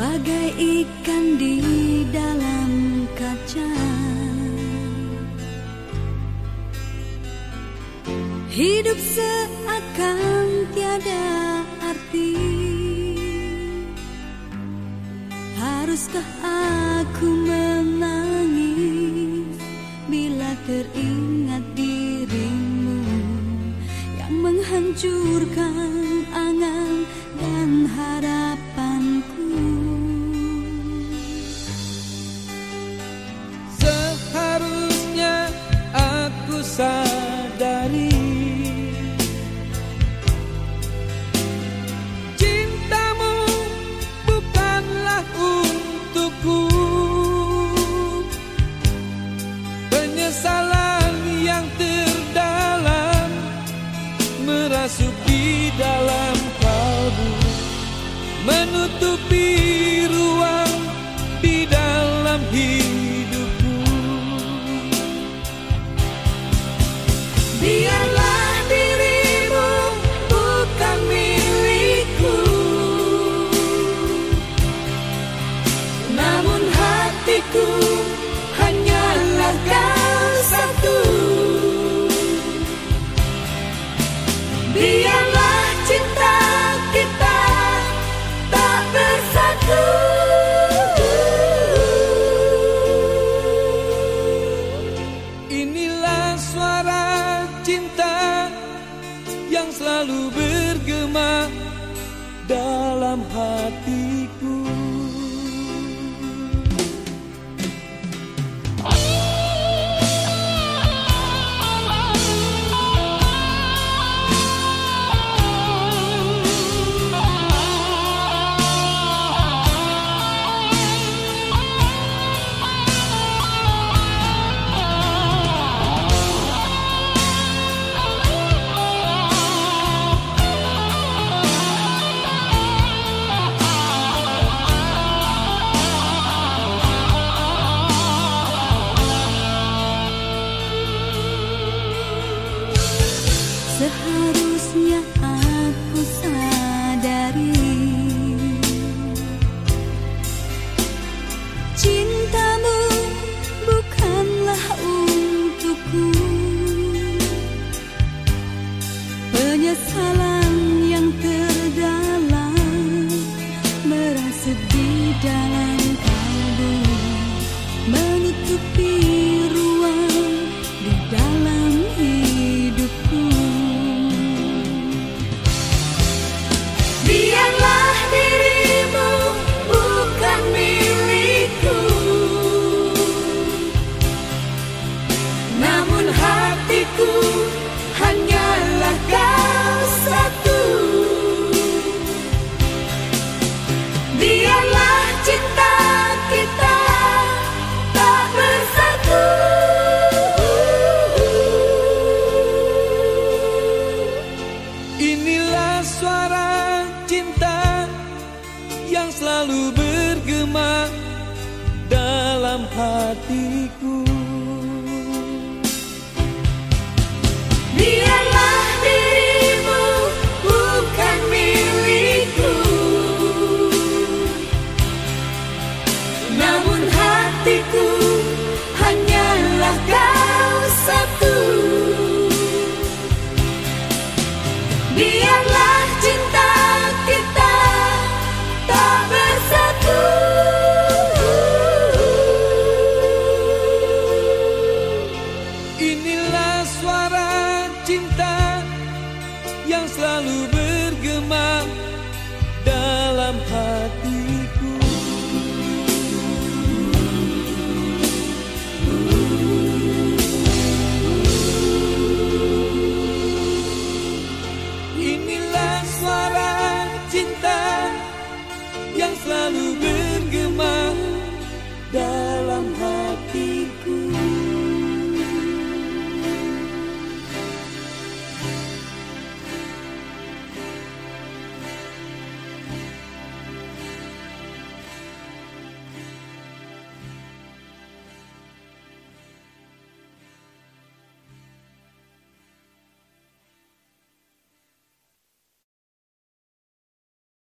Bagai ikan di dalam kaca. Hidup seakan tiada arti. Haruskah aku yang selalu bergema dalam hati. salah yang selalu bergema dalam hatiku. cinta yang selalu bergema dalam hatiku. Inilah suara cinta yang selalu